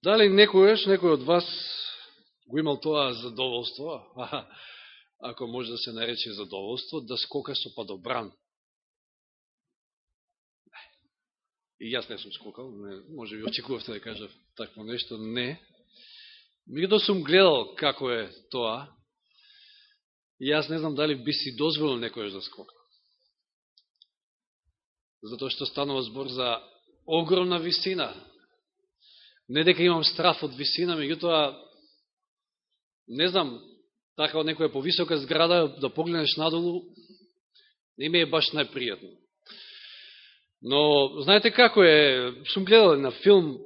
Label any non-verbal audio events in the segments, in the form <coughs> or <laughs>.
Дали некојаш, некој од вас го имал тоа задоволство, ако може да се нарече задоволство, да скока со падобран? И јас не сум скокал, не, може би очекувавте да кажа такво нешто, не. Мигато сум гледал како е тоа, и јас не знам дали би си дозволил некојаш да скока. Затоа што станува збор за огромна висина. Не дека имам страф од висина, меѓутоа, не знам, така од некоја повисока зграда, да погледнеш надолу, не ми е баш најпријатно. Но, знаете како е, сум гледал на филм,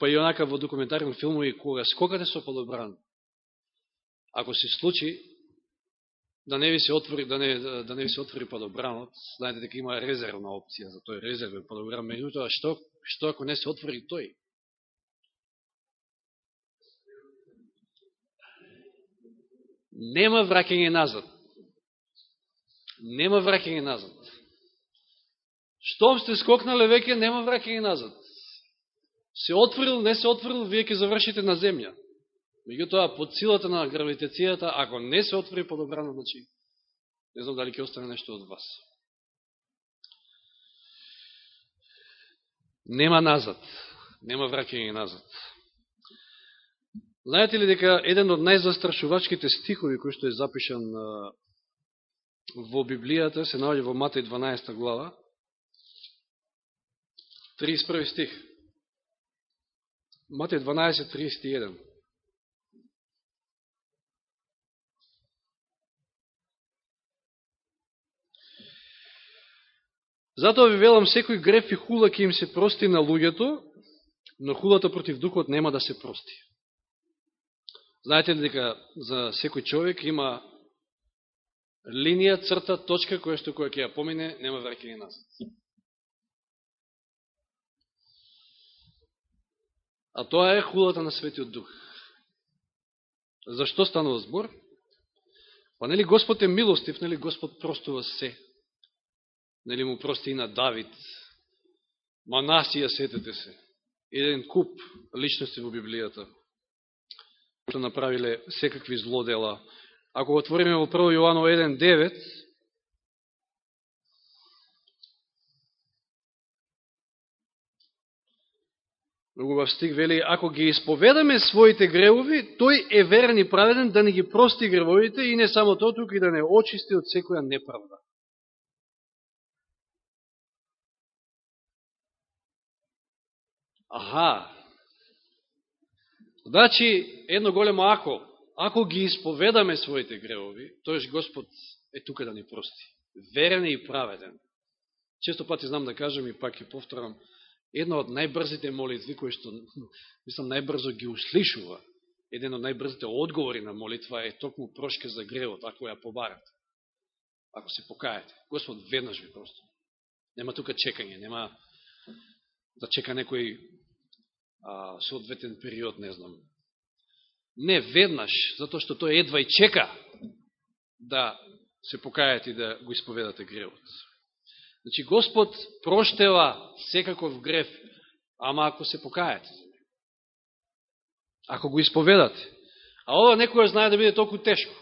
па и онака во документарен филмови, кога скокате со подобран, ако се случи, да не ви се отвори, да не, да не ви се отвори подобранот, знаете дека има резервна опција за тој резервен подобран, меѓутоа, што, што ако не се отвори тој? Нема враќање назад. Нема враќање назад. Штом сте скокнале веќе, нема враќање назад. Се отворил, не се отворил, вие ќе завршите на земја. Меѓутоа, под силата на гравитацијата, ако не се отвори подобрано, значи, не знам дали ќе остане нешто од вас. Нема назад. Нема враќање назад. Знаете ли дека еден од најзастрашувачките стихови кој што е запишан во Библијата се наоѓа во Матеј 12 глава, 31 стих. Матеј 12, 31. Затоа ви велам, секој греф и хула ќе им се прости на луѓето, но хулата против духот нема да се прости. Знаете ли дека за секој човек има линија, црта, точка, која што која ќе ја помине, нема враќање назад. А тоа е хулата на Светиот Дух. Зашто станува збор? Па нели Господ е милостив, нели Господ простува се. Нели му прости и на Давид. Манасија, сетете се. Еден куп личности во Библијата, што направиле секакви злодела. Ако отвориме во 1 Јоано 1.9, Многу во стих вели, ако ги исповедаме своите гревови, тој е верен и праведен да не ги прости гревовите и не само тоа, туку и да не очисти од секоја неправда. Аха. Значи, едно големо ако, ако ги исповедаме своите гревови, тојш Господ е тука да ни прости. Верен и праведен. Често пати знам да кажам и пак и повторам, една од најбрзите молитви, кои што, <laughs> мислам, најбрзо ги услишува, еден од најбрзите одговори на молитва е токму прошка за гревот, ако ја побарате. Ако се покаете. Господ веднаш ви просто. Нема тука чекање, нема да чека некој а, соодветен период, не знам. Не, веднаш, затоа што тој едва и чека да се покајат и да го исповедате гревот. Значи, Господ проштева секаков грев, ама ако се покаете. Ако го исповедате. А ова некоја знае да биде толку тешко.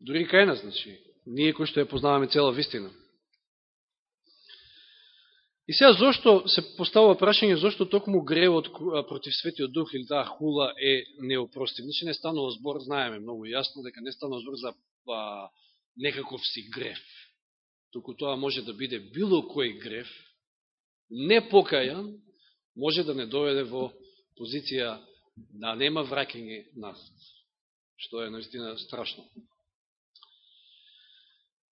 Дори кај нас, значи, ние кои што ја познаваме цела вистина. И сега, зошто се поставува прашање, зошто токму гревот против Светиот Дух или таа хула е неопростив? Значи, не станува збор, знаеме многу јасно, дека не станува збор за па, некаков си грев. Туку тоа може да биде било кој грев, не покајан, може да не доведе во позиција да нема враќање назад. Што е наистина страшно.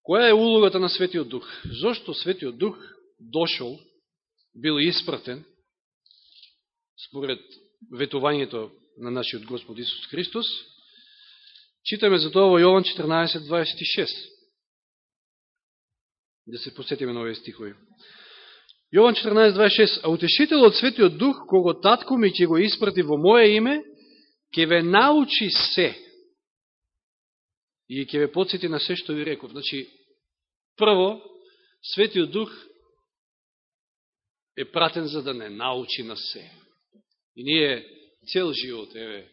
Која е улогата на Светиот Дух? Зошто Светиот Дух дошол, бил испратен, според ветувањето на нашиот Господ Исус Христос, Читаме за тоа во Јован 14.26. Да се посетиме на овие стихови. Јован 14.26. А утешителот Светиот Дух, кого татко ми ќе го испрати во моје име, ќе ве научи се. И ќе ве подсети на се што ви реков. Значи, прво, Светиот Дух е пратен за да не научи на се. И ние цел живот, еве,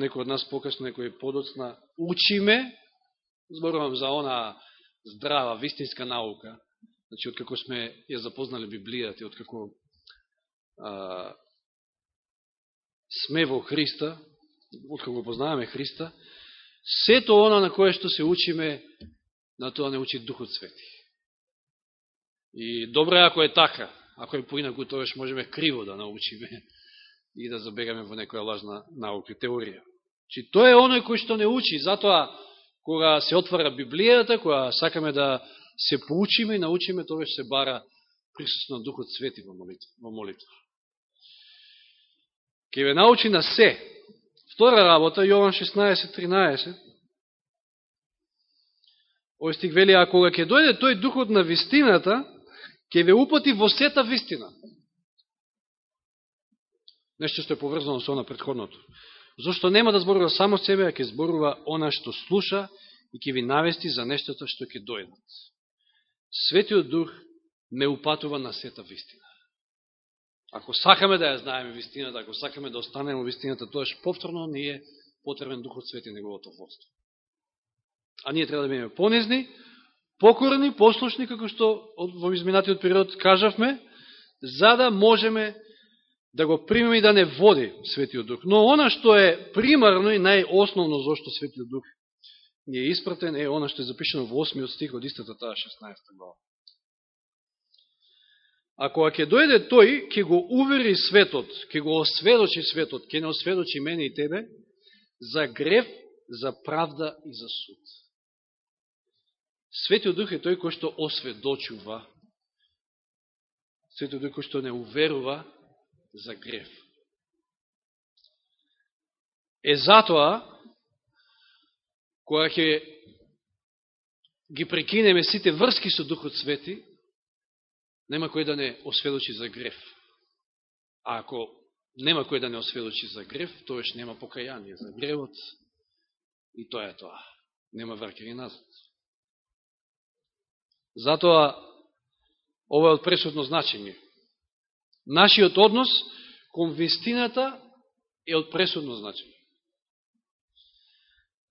некој од нас покасно, некој подоцна, учиме, зборувам за она здрава, вистинска наука, значи, откако сме ја запознали Библијата и откако а, сме во Христа, откако го познаваме Христа, сето она на кое што се учиме, на тоа не учи Духот Свети. И добро е ако е така, ако е поинаку, тоаш можеме криво да научиме и да забегаме во некоја лажна наука, теорија. Чи тоа е оној кој што не учи, затоа кога се отвара Библијата, кога сакаме да се поучиме и научиме, тоа се бара присусно на Духот Свети во молитва. Во молитва. Ке ве научи на се. Втора работа, Јован 16.13. Ој стиг вели, а кога ќе дојде тој Духот на вистината, ќе ве упати во сета вистина. Нешто што е поврзано со она предходното. Зошто нема да зборува само себе, а ќе зборува она што слуша и ќе ви навести за нештото што ќе дојдат. Светиот Дух ме упатува на сета вистина. Ако сакаме да ја знаеме вистината, ако сакаме да останеме во тоа што повторно ни е потребен Духот Свети неговото водство. А ние треба да бидеме понизни, покорни, послушни, како што во изминатиот период кажавме, за да можеме да го примеме и да не води Светиот Дух. Но она што е примарно и најосновно зашто Светиот Дух ни е испратен е она што е запишено во 8 стих од истата таа 16 глава. Ако ќе дојде тој, ќе го увери светот, ќе го осведочи светот, ќе не осведочи мене и тебе, за грев, за правда и за суд. Светиот Дух е тој кој што осведочува. Светиот Дух кој што не уверува за греф. Е затоа, кога ќе ги прекинеме сите врски со Духот Свети, нема кој да не осведочи за греф. А ако нема кој да не осведочи за греф, тоеш нема покаяние за гревот и тоа е тоа. Нема вракери назад. Затоа, ова е од пресудно значење. Нашиот однос кон вистината е од пресудно значење.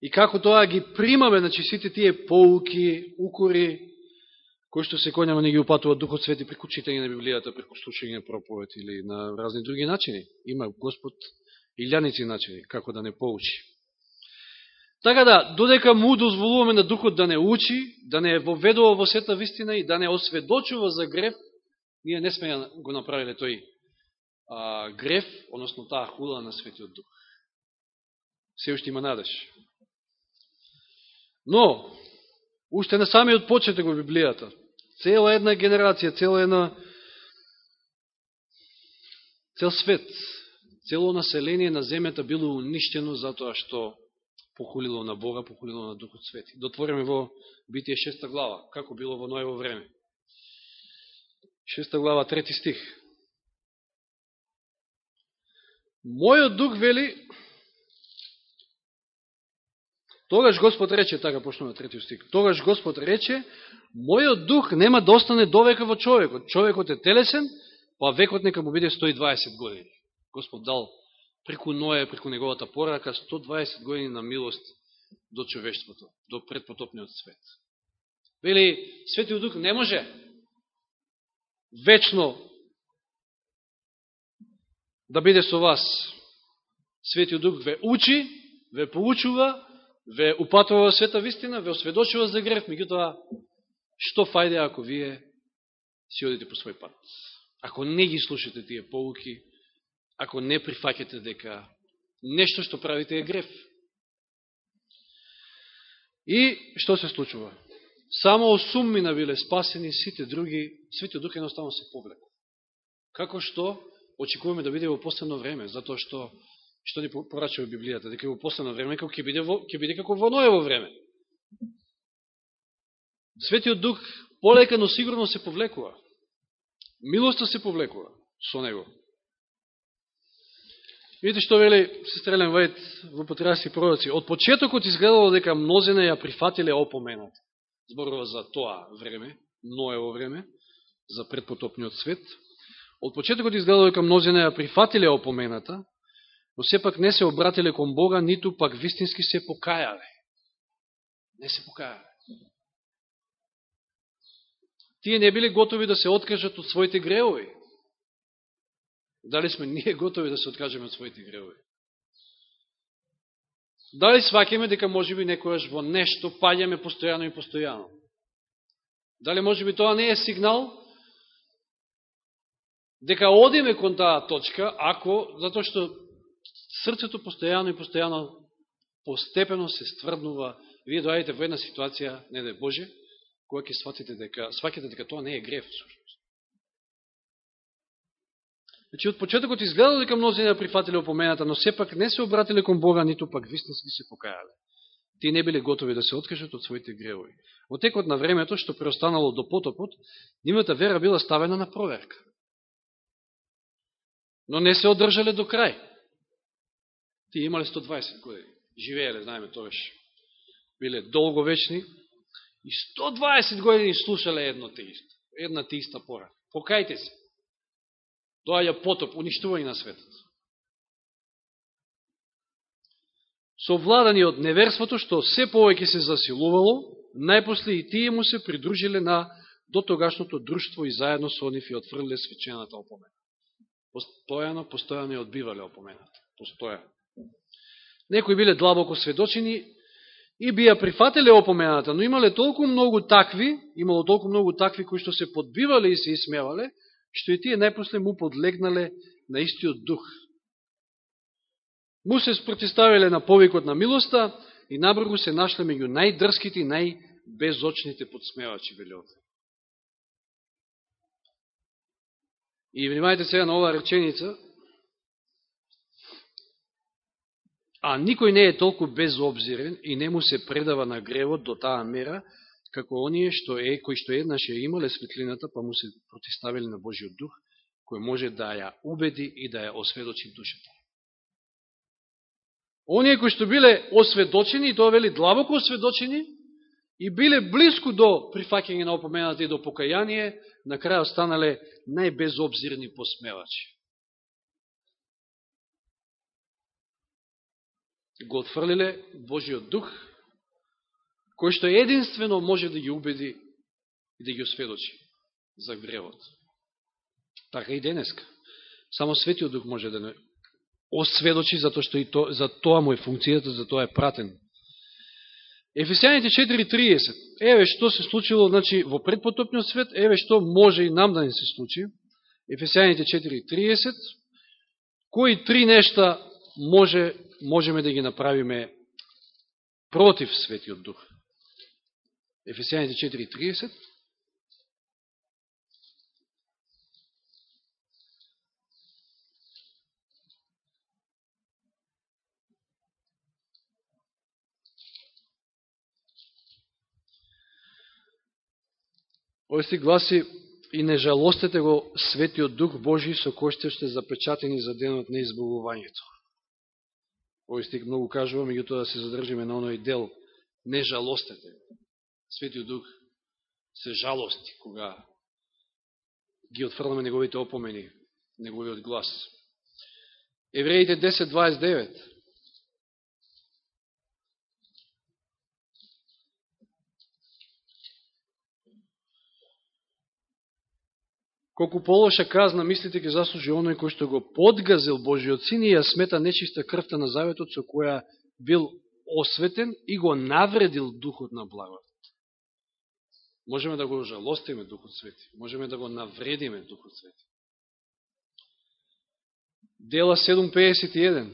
И како тоа ги примаме, значи сите тие поуки, укори, кои што секојнено не ги упатува Духот Свети преку читање на Библијата, преку слушање на проповед или на разни други начини. Има Господ илјаници начини како да не поучи. Така да, додека му дозволуваме на Духот да не учи, да не воведува во сета вистина и да не осведочува за греф, ние не сме го направиле тој а, греф, односно таа хула на Светиот Дух. Се уште има надеж. Но, уште на самиот почеток во Библијата, цела една генерација, цела една цел свет, цело население на земјата било уништено затоа што похулило на Бога, похулило на Духот Свети. Дотвориме во Битие 6 глава, како било во Ноево време. 6 глава, 3 стих. Мојот дух вели, тогаш Господ рече, така почнува третиот стих, тогаш Господ рече, мојот дух нема да остане довека во човекот. Човекот е телесен, па векот нека му биде 120 години. Господ дал преку Ноја, преку неговата порака, 120 години на милост до човештвото, до предпотопниот свет. Вели, Светиот Дух не може вечно да биде со вас. Светиот Дух ве учи, ве поучува, ве упатува во света вистина, ве осведочува за греф, меѓутоа што фајде ако вие си одите по свој пат? Ако не ги слушате тие полуки, ако не прифакете дека нешто што правите е греф. И што се случува? Само осуммина биле спасени, сите други, Светиот Дух едноставно се повлеку. Како што очекуваме да биде во последно време, затоа што што ни порачува Библијата, дека во последно време како ќе биде, во, ќе биде како во ново време. Светиот Дух полека, но сигурно се повлекува. Милоста се повлекува со него. Видите што вели сестрелен Вајд во Патриарси пророци. Од почетокот изгледало дека мнозина ја прифатиле опоменат. Зборува за тоа време, Ноево време. за предпотопниот свет. Од почетокот изгледало дека мнозина ја прифатиле опомената, но сепак не се обратиле кон Бога, ниту пак вистински се покајале. Не се покајале. Тие не биле готови да се откажат од своите греови. Дали сме <laughs> ние готови да се откажеме од своите гревови? Дали свакеме дека може би некојаш во нешто паѓаме постојано и постојано? Дали може би тоа не е сигнал дека одиме кон таа точка, ако, затоа што срцето постојано и постојано постепено се стврднува, вие доаѓате во една ситуација, не да е Боже, која ќе сватите дека, сваките дека тоа не е грев. Значи, од почетокот изгледало дека мнози не прифатиле опомената, но сепак не се обратиле кон Бога, ниту пак вистински се покајале. Тие не биле готови да се откажат од своите гревови. Во текот на времето, што преостанало до потопот, нивната вера била ставена на проверка но не се одржале до крај. Тие имале 120 години. Живееле, знаеме, тоа биле долговечни и 120 години слушале едно те исто. Една те иста пора. Покајте се. Доаѓа потоп, уништување на светот. Совладани од неверството, што се повеќе се засилувало, најпосле и тие му се придружиле на дотогашното друштво и заедно со нив и отфрлиле свечената опомена. Постојано, постојано ја одбивале опомената. Постојано. Некои биле длабоко сведочени и би ја прифателе опомената, но имале толку многу такви, имало толку многу такви кои што се подбивале и се исмевале, што и тие најпосле му подлегнале на истиот дух. Му се спротиставиле на повикот на милоста и набргу се нашле меѓу најдрските и најбезочните подсмевачи, вели И внимајте сега на оваа реченица. А никој не е толку безобзирен и не му се предава на гревот до таа мера, како оние што е, кои што еднаш ја имале светлината, па му се протиставили на Божиот дух, кој може да ја убеди и да ја осведочи душата. Оние кои што биле осведочени, и тоа вели длабоко осведочени, и биле близко до прифакење на опомената и до покаяние, на крај останале најбезобзирни посмевачи. Го отфрлиле Божиот дух, кој што единствено може да ги убеди и да ги осведочи за гревот. Така и денеска. Само Светиот Дух може да не осведочи, затоа што и то, за тоа му е функцијата, за тоа е пратен Ефесијаните 4.30. Еве што се случило значи, во предпотопниот свет, еве што може и нам да не се случи. Ефесијаните 4.30. Кои три нешта може, можеме да ги направиме против Светиот Дух? Ефесијаните 4.30. Овој стих гласи и не жалостете го светиот Дух Божи со кој сте сте запечатени за денот на избавувањето. Овој стих многу кажува, меѓутоа да се задржиме на оној дел. Не жалостете. Светиот Дух се жалости кога ги отфрламе неговите опомени, неговиот глас. Евреите 10.29 колку полоша казна мислите ќе заслужи оној кој што го подгазил Божиот син и ја смета нечиста крвта на заветот со која бил осветен и го навредил духот на благот. Можеме да го жалостиме Духот Свети, можеме да го навредиме Духот Свети. Дела 7.51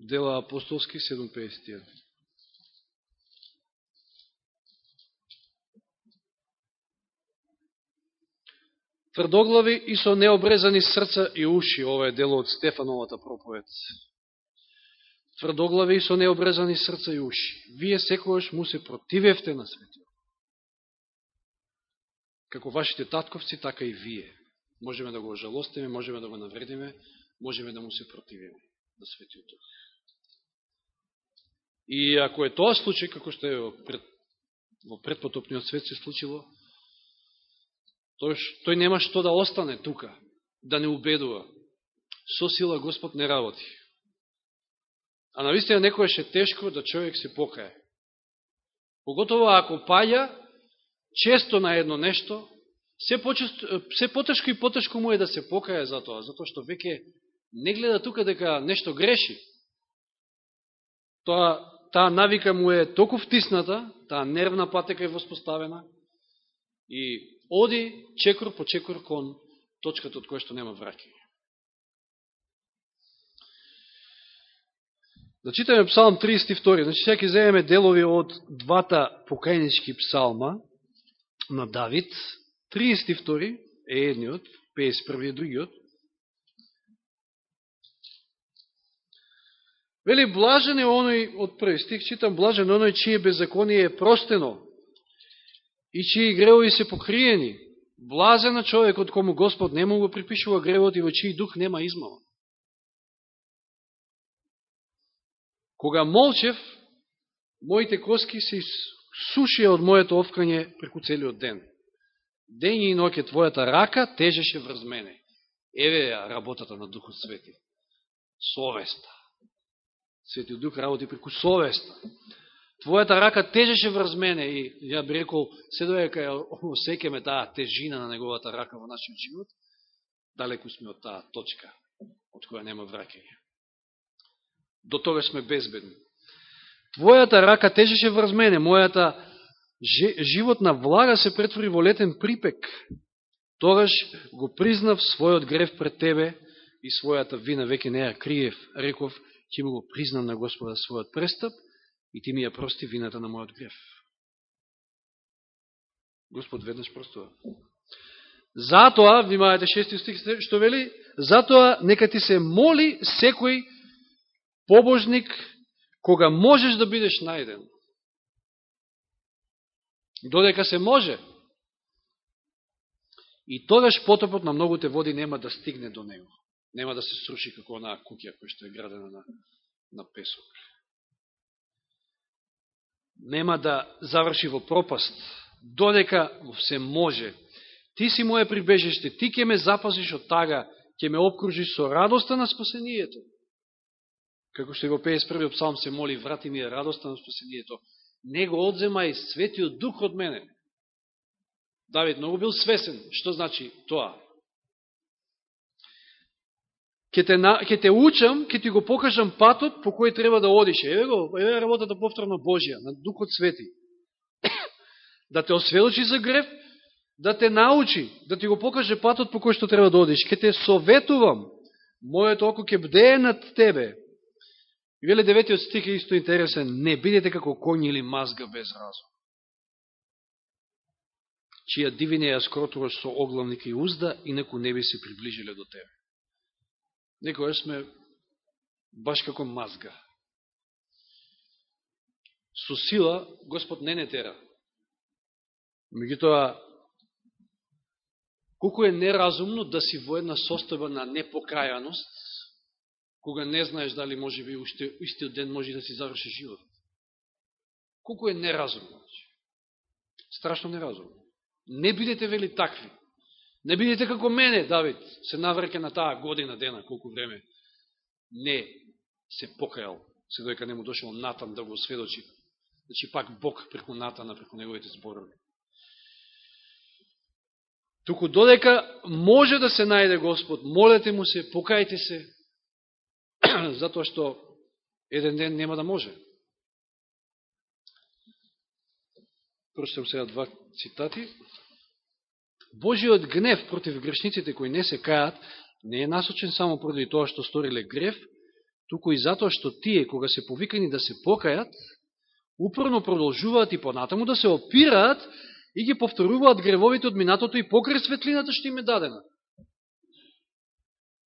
Дела апостолски 7.51 тврдоглави и со необрезани срца и уши. Ова е дело од Стефановата проповед тврдоглаве и со необрезани срца и уши. Вие секојаш му се противевте на светиот. Како вашите татковци, така и вие. Можеме да го жалостиме, можеме да го навредиме, можеме да му се противиме на светиот дух. И ако е тоа случај, како што е во, пред, во предпотопниот свет се случило, Тој, тој нема што да остане тука, да не убедува. Со сила Господ не работи. А навистина некојаш е тешко да човек се покае. Поготово ако паја често на едно нешто, се, почесто, се потешко и потешко му е да се покае за тоа, затоа што веќе не гледа тука дека нешто греши. Тоа, таа навика му е толку втисната, таа нервна патека е воспоставена и оди чекор по чекор кон точката од која што нема враќање. Да читаме псалм 32. Значи, сега ќе земеме делови од двата покајнички псалма на Давид. 32 е едниот, 51 е другиот. Вели, блажен е оној, од први стих, читам, блажен е оној чие беззаконие е простено и чии гревови се покриени. Блазен човек од кому Господ не му го припишува гревот и во чиј дух нема измава. Кога молчев, моите коски се сушија од моето овкање преку целиот ден. Ден и ноќе твојата рака тежеше врз мене. Еве ја работата на Духот Свети. Совеста. Светиот Дух работи преку совеста. Твојата рака тежеше врз мене и ја би рекол, се доека ја осекеме таа тежина на неговата рака во нашиот живот, далеку сме од таа точка, од која нема враќање. До тога сме безбедни. Твојата рака тежеше врз мене, мојата животна влага се претвори во летен припек. Тогаш го признав својот грев пред Тебе и својата вина веќе не ја криев. Реков, ќе му го признам на Господа својот престап и ти ми ја прости вината на мојот грев. Господ веднаш простува. Затоа, внимавате шести стих, што вели, затоа нека ти се моли секој побожник кога можеш да бидеш најден. Додека се може. И тогаш потопот на многу те води нема да стигне до него. Нема да се сруши како онаа куќа која што е градена на, на песок. Нема да заврши во пропаст, додека се може. Ти си моја прибежиште, ти ќе ме запазиш од тага, ќе ме обкружиш со радоста на спасението како што го 51 псалм се моли, врати ми е радоста на спасението, него одзема и светиот дух од мене. Давид многу бил свесен, што значи тоа. Ке те, ке те учам, ке ти го покажам патот по кој треба да одиш. Еве го, еве работата повторно Божија, на Духот Свети. <coughs> да те осведочи за греф, да те научи, да ти го покаже патот по кој што треба да одиш. Ке те советувам, моето око ке бдее над тебе, И веле деветиот стих е исто интересен. Не бидете како коњи или мазга без разум. Чија дивине ја скротуваш со оглавник и узда, инаку не би се приближиле до тебе. Некоја сме баш како мазга. Со сила Господ не не тера. Меѓутоа, колко е неразумно да си во една состојба на непокајаност, кога не знаеш дали може би уште истиот ден може да си заврши живот. Колко е неразумно. Значи? Страшно неразумно. Не бидете вели такви. Не бидете како мене, Давид, се навреке на таа година дена, колку време не се покаял, се дојка не му дошел Натан да го сведочи. Значи пак Бог преку Натана, преку неговите зборови. Туку додека може да се најде Господ, молете му се, покајте се, <clears throat> затоа што еден ден нема да може. Прочитам сега два цитати. Божиот гнев против грешниците кои не се кајат не е насочен само поради тоа што сториле греф, туку и затоа што тие, кога се повикани да се покајат, упорно продолжуваат и понатаму да се опираат и ги повторуваат гревовите од минатото и покре светлината што им е дадена.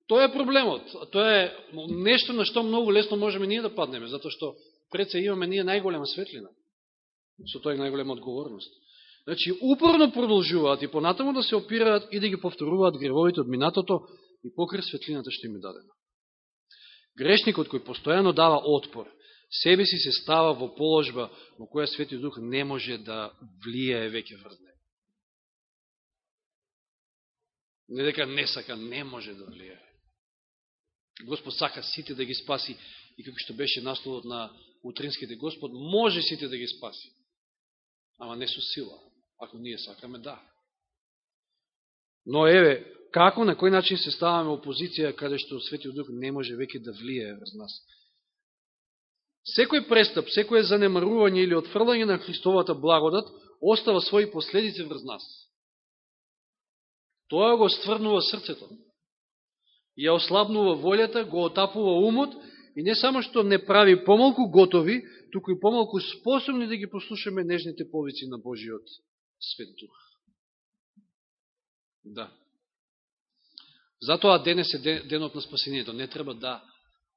Тоа е проблемот. Тоа е нешто на што многу лесно можеме ние да паднеме, затоа што пред се имаме ние најголема светлина. Со тоа е најголема одговорност. Значи, упорно продолжуваат и понатаму да се опираат и да ги повторуваат гревовите од минатото и покри светлината што им е дадена. Грешникот кој постојано дава отпор, себе си се става во положба во која свети Дух не може да влијае веќе врз Не дека не сака, не може да влијае. Господ сака сите да ги спаси и како што беше насловот на утринските Господ, може сите да ги спаси. Ама не со сила. Ако ние сакаме, да. Но еве, како, на кој начин се ставаме опозиција каде што Светиот Дух не може веќе да влие врз нас? Секој престап, секој занемарување или отфрлање на Христовата благодат остава своји последици врз нас. Тоа го стврнува срцето. Ја ослабнува волјата, го отапува умот и не само што не прави помалку готови, туку и помалку способни да ги послушаме нежните повици на Божиот Свет Дух. Да. Затоа денес е денот на спасението. Не треба да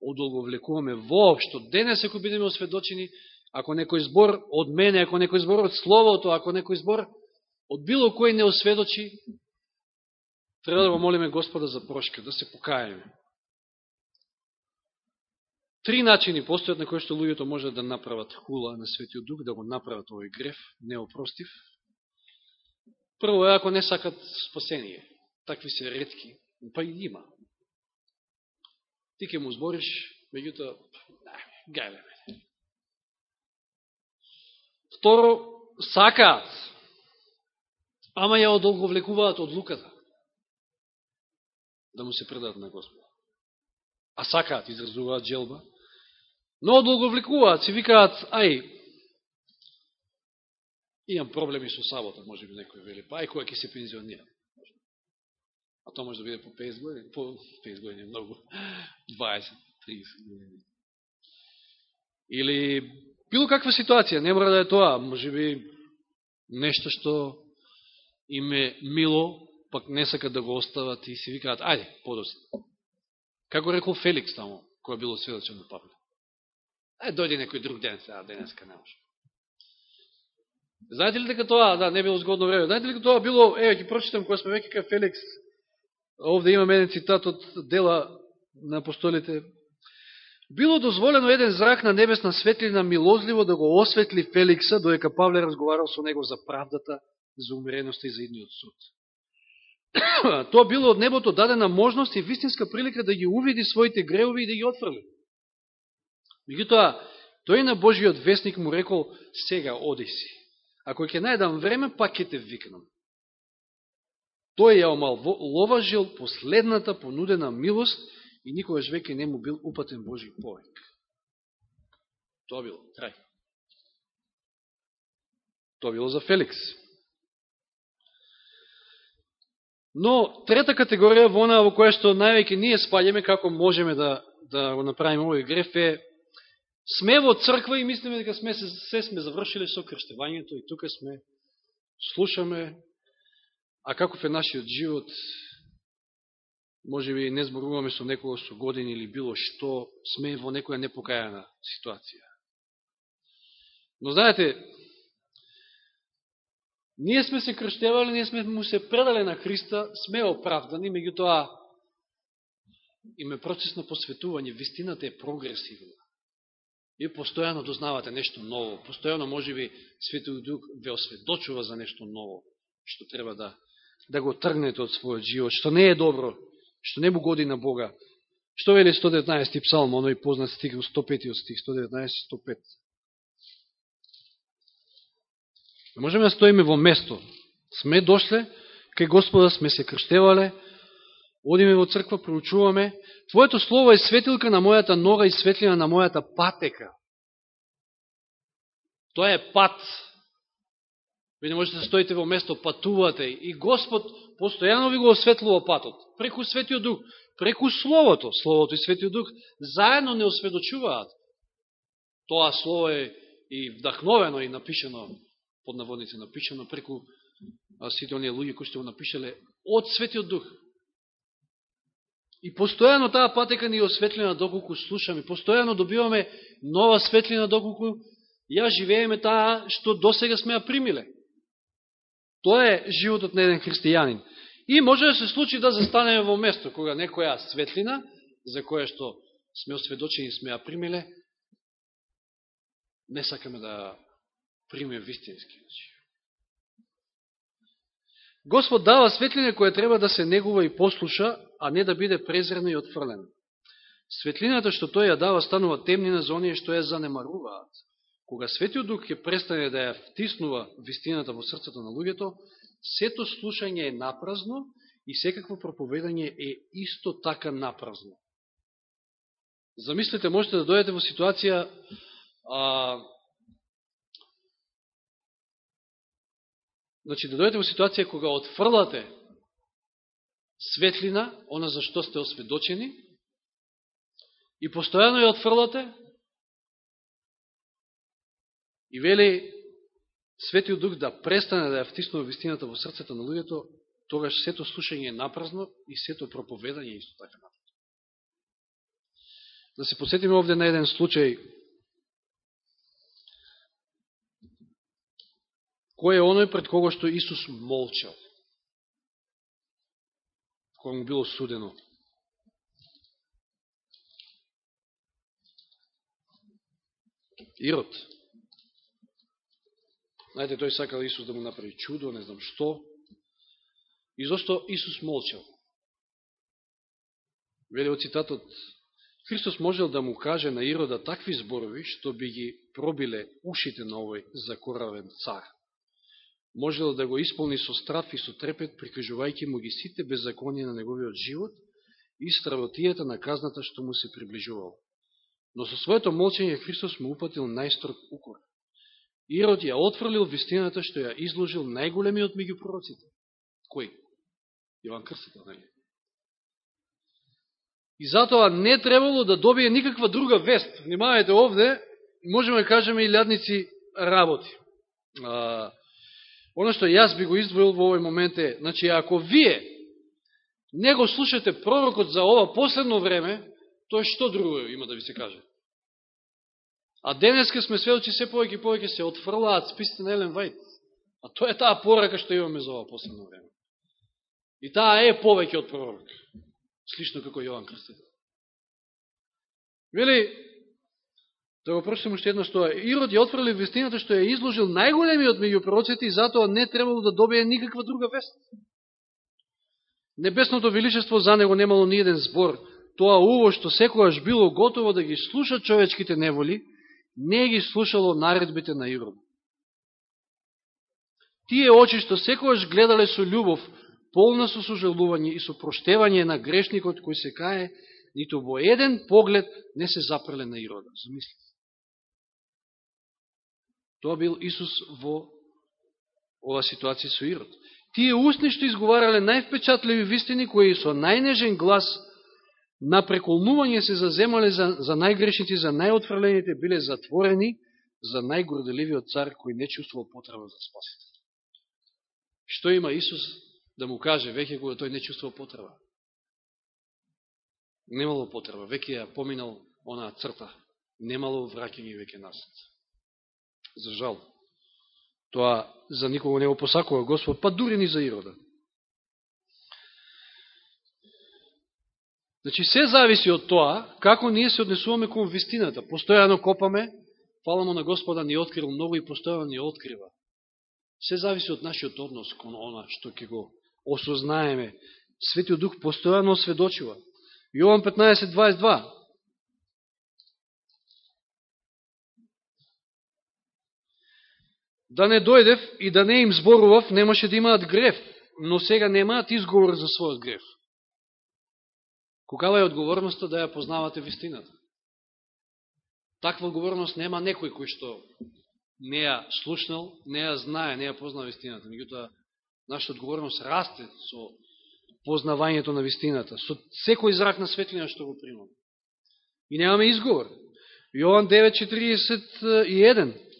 одолговлекуваме воопшто. Денес, ако бидеме осведочени, ако некој збор од мене, ако некој збор од Словото, ако некој збор од било кој не осведочи, треба да го молиме Господа за прошка, да се покаеме. Три начини постојат на кои што луѓето може да направат хула на Светиот Дух, да го направат овој греф, неопростив. Прво е ако не сакат спасение. Такви се редки, па и има. Ти ке му збориш, меѓуто, да, гајле ме. Второ, сакаат, ама ја одолговлекуваат од луката да му се предадат на Господ. А сакаат, изразуваат желба, но одолговлекуваат, си викаат, ај, имам проблеми со сабота, може би некој вели, па ај која ќе се пензионира. А тоа може да биде по 5 години, по 5 години многу, <laughs> 20, 30 години. Или било каква ситуација, не мора да е тоа, може би нешто што им е мило, пак не сакат да го остават и си викаат, ајде, подост. Како рекол Феликс тамо, кој било сведочен на Павле. Ајде, дојде некој друг ден, сега денеска не може. Знаете ли дека тоа, да, не било згодно време, знаете ли дека тоа било, еве, ќе прочитам кој сме веќе кај Феликс, Овде имам еден цитат од дела на апостолите. Било дозволено еден зрак на небесна светлина милозливо да го осветли Феликса, доека Павле разговарал со него за правдата, за умереността и за идниот суд. <coughs> Тоа било од небото дадена можност и вистинска прилика да ги увиди своите греови и да ги отфрли. Меѓутоа, тој на Божиот вестник му рекол, сега оди си. Ако ќе најдам време, пак ќе те викнам тој ја омаловажил последната понудена милост и никогаш веќе не му бил упатен Божи повек. Тоа било, крај. Тоа било за Феликс. Но, трета категорија во она во која што највеќе ние спаѓаме како можеме да, да го направиме овој греф е сме во црква и мислиме дека сме се, се сме завршиле со крштевањето и тука сме, слушаме, А каков е нашиот живот, може би не зборуваме со некого со години или било што, сме во некоја непокајана ситуација. Но знаете, ние сме се крштевали, ние сме му се предале на Христа, сме оправдани, меѓутоа име процес на посветување, вистината е прогресивна. И постојано дознавате нешто ново, постојано може би Светиот Дух ве осведочува за нешто ново, што треба да да го тргнете од својот живот, што не е добро, што не му годи на Бога. Што вели 119 псалм, оној познат стих, 105 стих, 119 105. Можеме да стоиме во место. Сме дошле, кај Господа сме се крштевале, одиме во црква, проучуваме. Твоето слово е светилка на мојата нога и светлина на мојата патека. Тоа е пат Ви не можете да стоите во место, патувате и Господ постојано ви го осветлува патот. Преку Светиот Дух, преку Словото, Словото и Светиот Дух, заедно не осведочуваат. Тоа Слово е и вдахновено и напишено, под наводници напишено, преку сите оние луѓе кои што го напишале од Светиот Дух. И постојано таа патека ни е осветлена доколку слушаме, постојано добиваме нова светлина доколку ја живееме таа што досега сме ја примиле. Тоа е животот на еден христијанин. И може да се случи да застанеме во место, кога некоја светлина, за која што сме осведочени сме ја примиле, не сакаме да приме вистински. Значи. Господ дава светлина која треба да се негува и послуша, а не да биде презрена и отфрлена. Светлината што тој ја дава станува темнина за оние што ја занемаруваат. Кога Светиот Дух ќе престане да ја втиснува вистината во срцето на луѓето, сето слушање е напразно и секакво проповедање е исто така напразно. Замислите, можете да дојдете во ситуација а, Значи, да дојдете во ситуација кога отфрлате светлина, она за што сте осведочени, и постојано ја отфрлате, и вели Светиот Дух да престане да ја втиснува вистината во срцето на луѓето, тогаш сето слушање е напразно и сето проповедање е исто така напразно. Да се посетиме овде на еден случај Кој е оној пред кого што Исус молчал? Кога му било судено? Ирод. Знаете, тој сакал Исус да му направи чудо, не знам што. И зашто Исус молчал? Вели од цитатот, Христос можел да му каже на Ирода такви зборови, што би ги пробиле ушите на овој закоравен цар можел да го исполни со страф и со трепет, прикажувајќи му ги сите беззаконија на неговиот живот и стравотијата на казната што му се приближувал. Но со своето молчење Христос му упатил најстрог укор. Ирод ја отфрлил вистината што ја изложил најголемиот меѓу пророците. Кој? Јован Крстител, нели? И затоа не требало да добие никаква друга вест. Внимавајте овде, можеме да кажеме и лјадници работи. А, Оно што јас би го издвоил во овој момент е, значи, ако вие не го слушате пророкот за ова последно време, тоа што друго има да ви се каже? А денеска сме сведочи се повеќе и повеќе се отфрлаат списите на Елен Вајт. А тоа е таа порака што имаме за ова последно време. И таа е повеќе од пророк. Слично како Јован Крстител. Вели, Да го прочитам уште едно што Ирод ја отфрлил вестината што ја изложил најголемиот меѓу пророците и затоа не требало да добие никаква друга вест. Небесното величество за него немало ни еден збор. Тоа уво што секогаш било готово да ги слуша човечките неволи, не ги слушало наредбите на Ирод. Тие очи што секогаш гледале со љубов, полна со сожалување и со проштевање на грешникот кој се кае, нито во еден поглед не се запреле на Ирода. Замислите. Тоа бил Исус во ова ситуација со Ирод. Тие устни што изговарале највпечатливи вистини, кои со најнежен глас на преколнување се заземале за, за најгрешните, за најотфрлените, биле затворени за најгорделивиот цар кој не чувствувал потреба за спасител. Што има Исус да му каже веќе кога тој не чувствувал потреба? Немало потреба, веќе ја поминал онаа црта. Немало враќање веќе насад за жал. Тоа за никого не го посакува Господ, па дури ни за Ирода. Значи, се зависи од тоа, како ние се однесуваме кон вистината. Постојано копаме, фала му на Господа ни открил многу и постојано ни открива. Се зависи од нашиот однос кон она што ќе го осознаеме. Светиот Дух постојано осведочува. Јован 15.22 да не дојдев и да не им зборував, немаше да имаат греф, но сега немаат изговор за својот греф. Когава е одговорноста да ја познавате вистината? Таква одговорност нема некој кој што не ја слушнал, не ја знае, не ја познава вистината. Меѓутоа, нашата одговорност расте со познавањето на вистината, со секој зрак на светлина што го примаме. И немаме изговор. Јован 9.41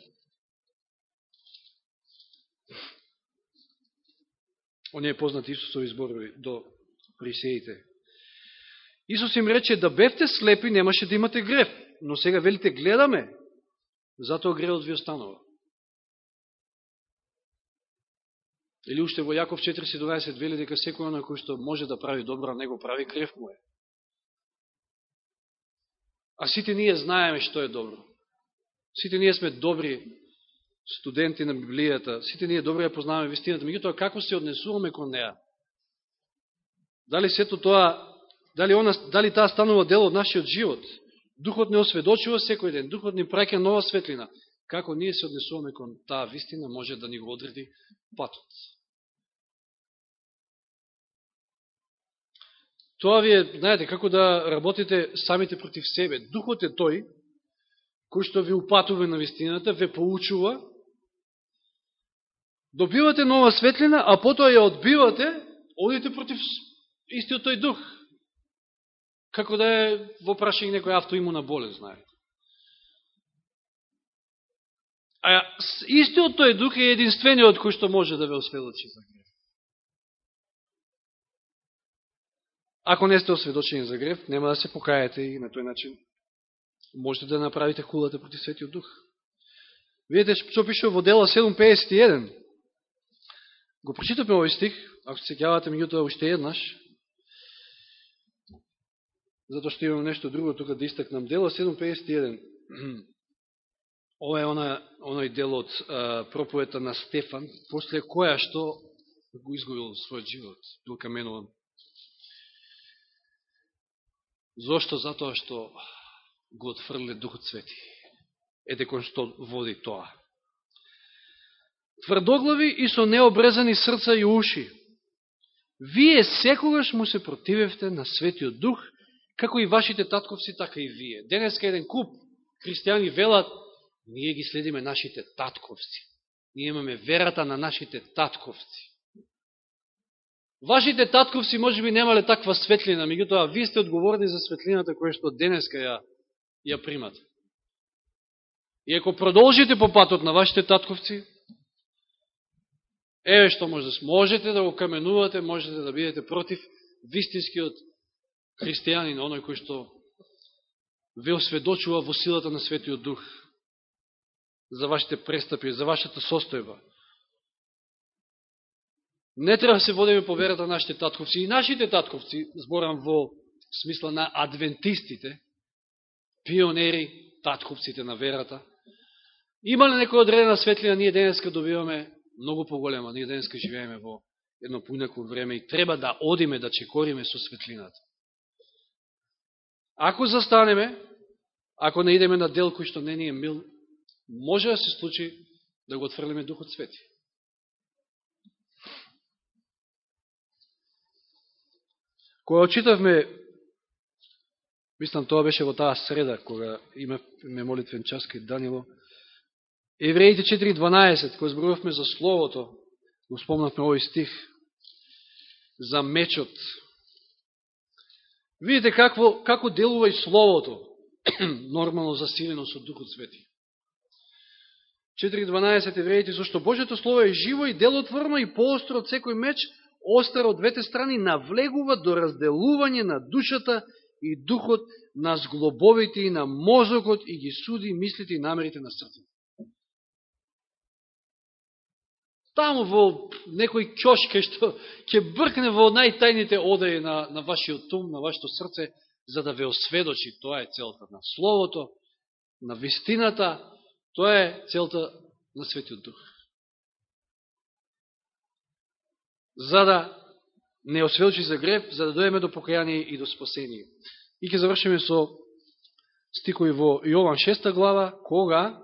оние познати Исусови зборови до присеите. Исус им рече да бевте слепи, немаше да имате греф, но сега велите гледаме, затоа греот ви останува. Или уште во Јаков 4.17 вели дека секој на кој што може да прави добро, него не го прави, греф му е. А сите ние знаеме што е добро. Сите ние сме добри студенти на Библијата, сите ние добро ја познаваме вистината, меѓутоа како се однесуваме кон неа? Дали сето тоа, дали, она, дали таа станува дел од нашиот живот? Духот не осведочува секој ден, Духот ни праќа нова светлина. Како ние се однесуваме кон таа вистина, може да ни го одреди патот. Тоа ви е, знаете, како да работите самите против себе. Духот е тој, кој што ви упатува на вистината, ве поучува, добивате нова светлина, а потоа ја одбивате, одите против истиот тој дух. Како да е во прашање некој автоимуна болест, знаете. А истиот тој дух е единствениот кој што може да ве осведочи за греф. Ако не сте осведочени за греф, нема да се покаете и на тој начин можете да направите кулата против Светиот Дух. Видете што пише во дела 7.51. Го прочитаме овој стих, ако се сеќавате меѓутоа уште еднаш, затоа што имам нешто друго тука да истакнам. Дело 7.51. <clears throat> Ова е она, оној дел од проповета на Стефан, после која што го изгубил својот живот, бил каменуван. Зошто? Затоа што го отфрле Духот Свети. Ете кон што води тоа. Тврдоглави и со необрезани срца и уши. Вие секогаш му се противевте на Светиот Дух, како и вашите татковци, така и вие. Денеска еден куп христијани велат, ние ги следиме нашите татковци. Ние имаме верата на нашите татковци. Вашите татковци може би немале таква светлина, меѓутоа вие сте одговорни за светлината која што денеска ја, ја примат. И ако продолжите по патот на вашите татковци, еве што може да можете да го каменувате, можете да бидете против вистинскиот христијанин, оној кој што ве осведочува во силата на Светиот Дух за вашите престапи, за вашата состојба. Не треба да се водиме по верата на нашите татковци. И нашите татковци, зборам во смисла на адвентистите, пионери, татковците на верата, имале некоја одредена светлина, ние денеска добиваме многу поголема. Ние денеска живееме во едно поинако време и треба да одиме, да чекориме со светлината. Ако застанеме, ако не идеме на дел кој што не ни е мил, може да се случи да го отфрлиме Духот Свети. Кога очитавме, мислам тоа беше во таа среда, кога имаме молитвен час кај Данило, Евреите 4.12, кој зборувавме за Словото, го спомнавме овој стих, за мечот. Видите какво, како делува и Словото, <clears throat> нормално засилено со Духот Свети. 4.12 евреите, зашто Божето Слово е живо и делотворно и поостро од секој меч, остар од двете страни, навлегува до разделување на душата и духот, на зглобовите и на мозокот и ги суди мислите и намерите на срцето. Таму во некој кјошке што ќе бркне во најтајните одаји на, на вашиот ум, на вашето срце, за да ве осведочи. Тоа е целта на Словото, на вистината, тоа е целта на Светиот Дух. за да не осведочи за греб, за да доеме до покаяние и до спасение. И ќе завршиме со стикови во Јован 6 глава, кога,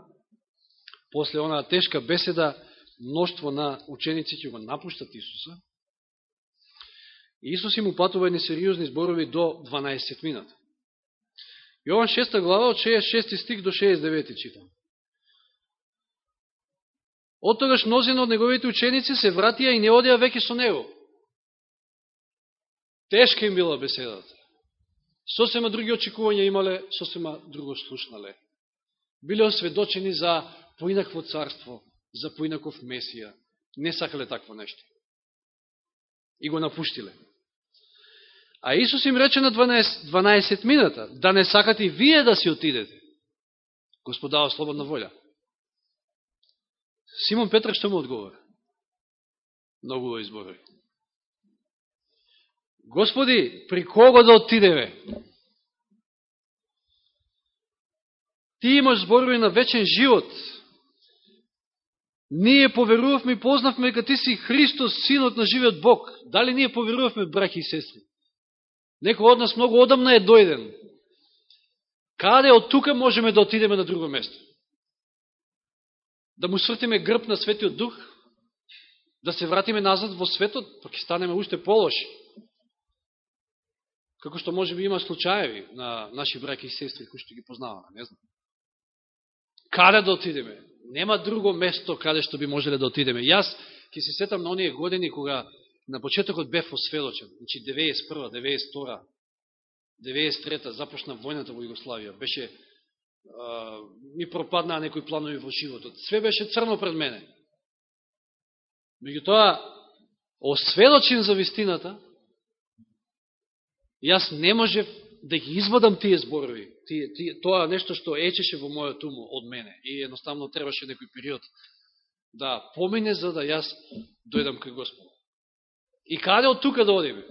после онаа тешка беседа, мноштво на ученици ќе го напуштат Исуса, и Исус им упатува едни сериозни зборови до 12 минат. Јован 6 глава од 66 стих до 69 читам. От тогаш мнозина од неговите ученици се вратија и не одеа веќе со него. Тешка им била беседата. Сосема други очекувања имале, сосема друго слушнале. Биле осведочени за поинакво царство, за поинаков месија. Не сакале такво нешто. И го напуштиле. А Исус им рече на 12, 12 мината, да не сакате и вие да си отидете. Господава слободна волја. Симон Петр што му одговора? Многу го изборови. Господи, при кого да отидеме? Ти имаш зборови на вечен живот. Ние поверувавме и познавме дека ти си Христос, синот на живиот Бог. Дали ние поверувавме, браки и сестри? Некој од нас многу одамна е дојден. Каде од тука можеме да отидеме на друго место? Да му свртиме грб на Светиот Дух? Да се вратиме назад во светот, па ќе станеме уште полоши. Како што може би има случаеви на наши браки и сестри кои што ги познаваме, не знам. Каде да отидеме? Нема друго место каде што би можеле да отидеме. Јас ќе се сетам на оние години кога на почетокот бев осведочен, значи 91 92 93 започна војната во Југославија. Беше а, ми пропаднаа некои планови во животот. Све беше црно пред мене. Меѓутоа, осведочен за вистината, јас не можев да ги извадам тие зборови, тие, тие, тоа нешто што ечеше во мојот ум од мене и едноставно требаше некој период да помине за да јас дојдам кај Господ. И каде од тука да одиме?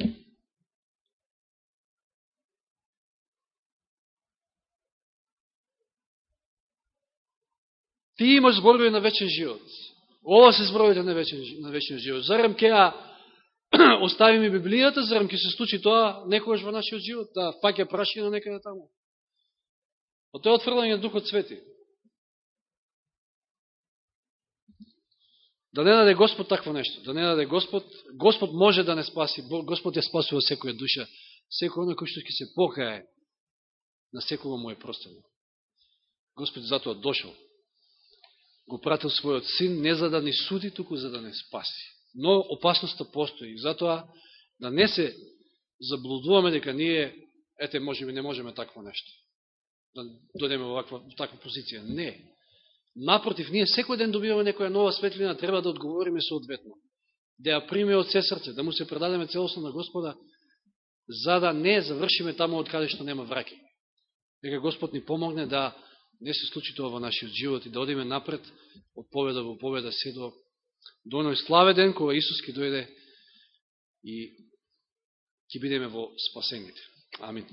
Ти имаш зборови на вечен живот. Ова се зборовите на вечен, на вечен живот. Зарем кеја <clears throat> оставиме Библијата, зарам ќе се случи тоа некојаш во нашиот живот, да паќе прашина некаде таму. О тоа е отфрлање Духот Свети. Да не даде Господ такво нешто, да не даде Господ, Господ може да не спаси, Господ ја спасува секоја душа, секој оној кој што ќе се покае, на секоја му е простено. Господ затоа дошол. Го пратил својот син не за да ни суди, туку за да не спаси. Но опасноста постои. Затоа да не се заблудуваме дека ние, ете, може би не можеме такво нешто. Да дојдеме во таква позиција. Не. Напротив, ние секој ден добиваме некоја нова светлина, треба да одговориме соодветно. Да ја приме од се срце, да му се предадеме целосно на Господа, за да не завршиме таму од каде што нема враки. Нека Господ ни помогне да не се случи тоа во нашиот живот и да одиме напред од победа во победа се до, до оној славе ден кога Исус ќе дојде и ќе бидеме во спасените. Амин.